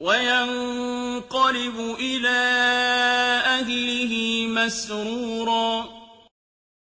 وَيَنقَلِبُ إِلَىٰ أَهْلِهِ مَسْرُورًا.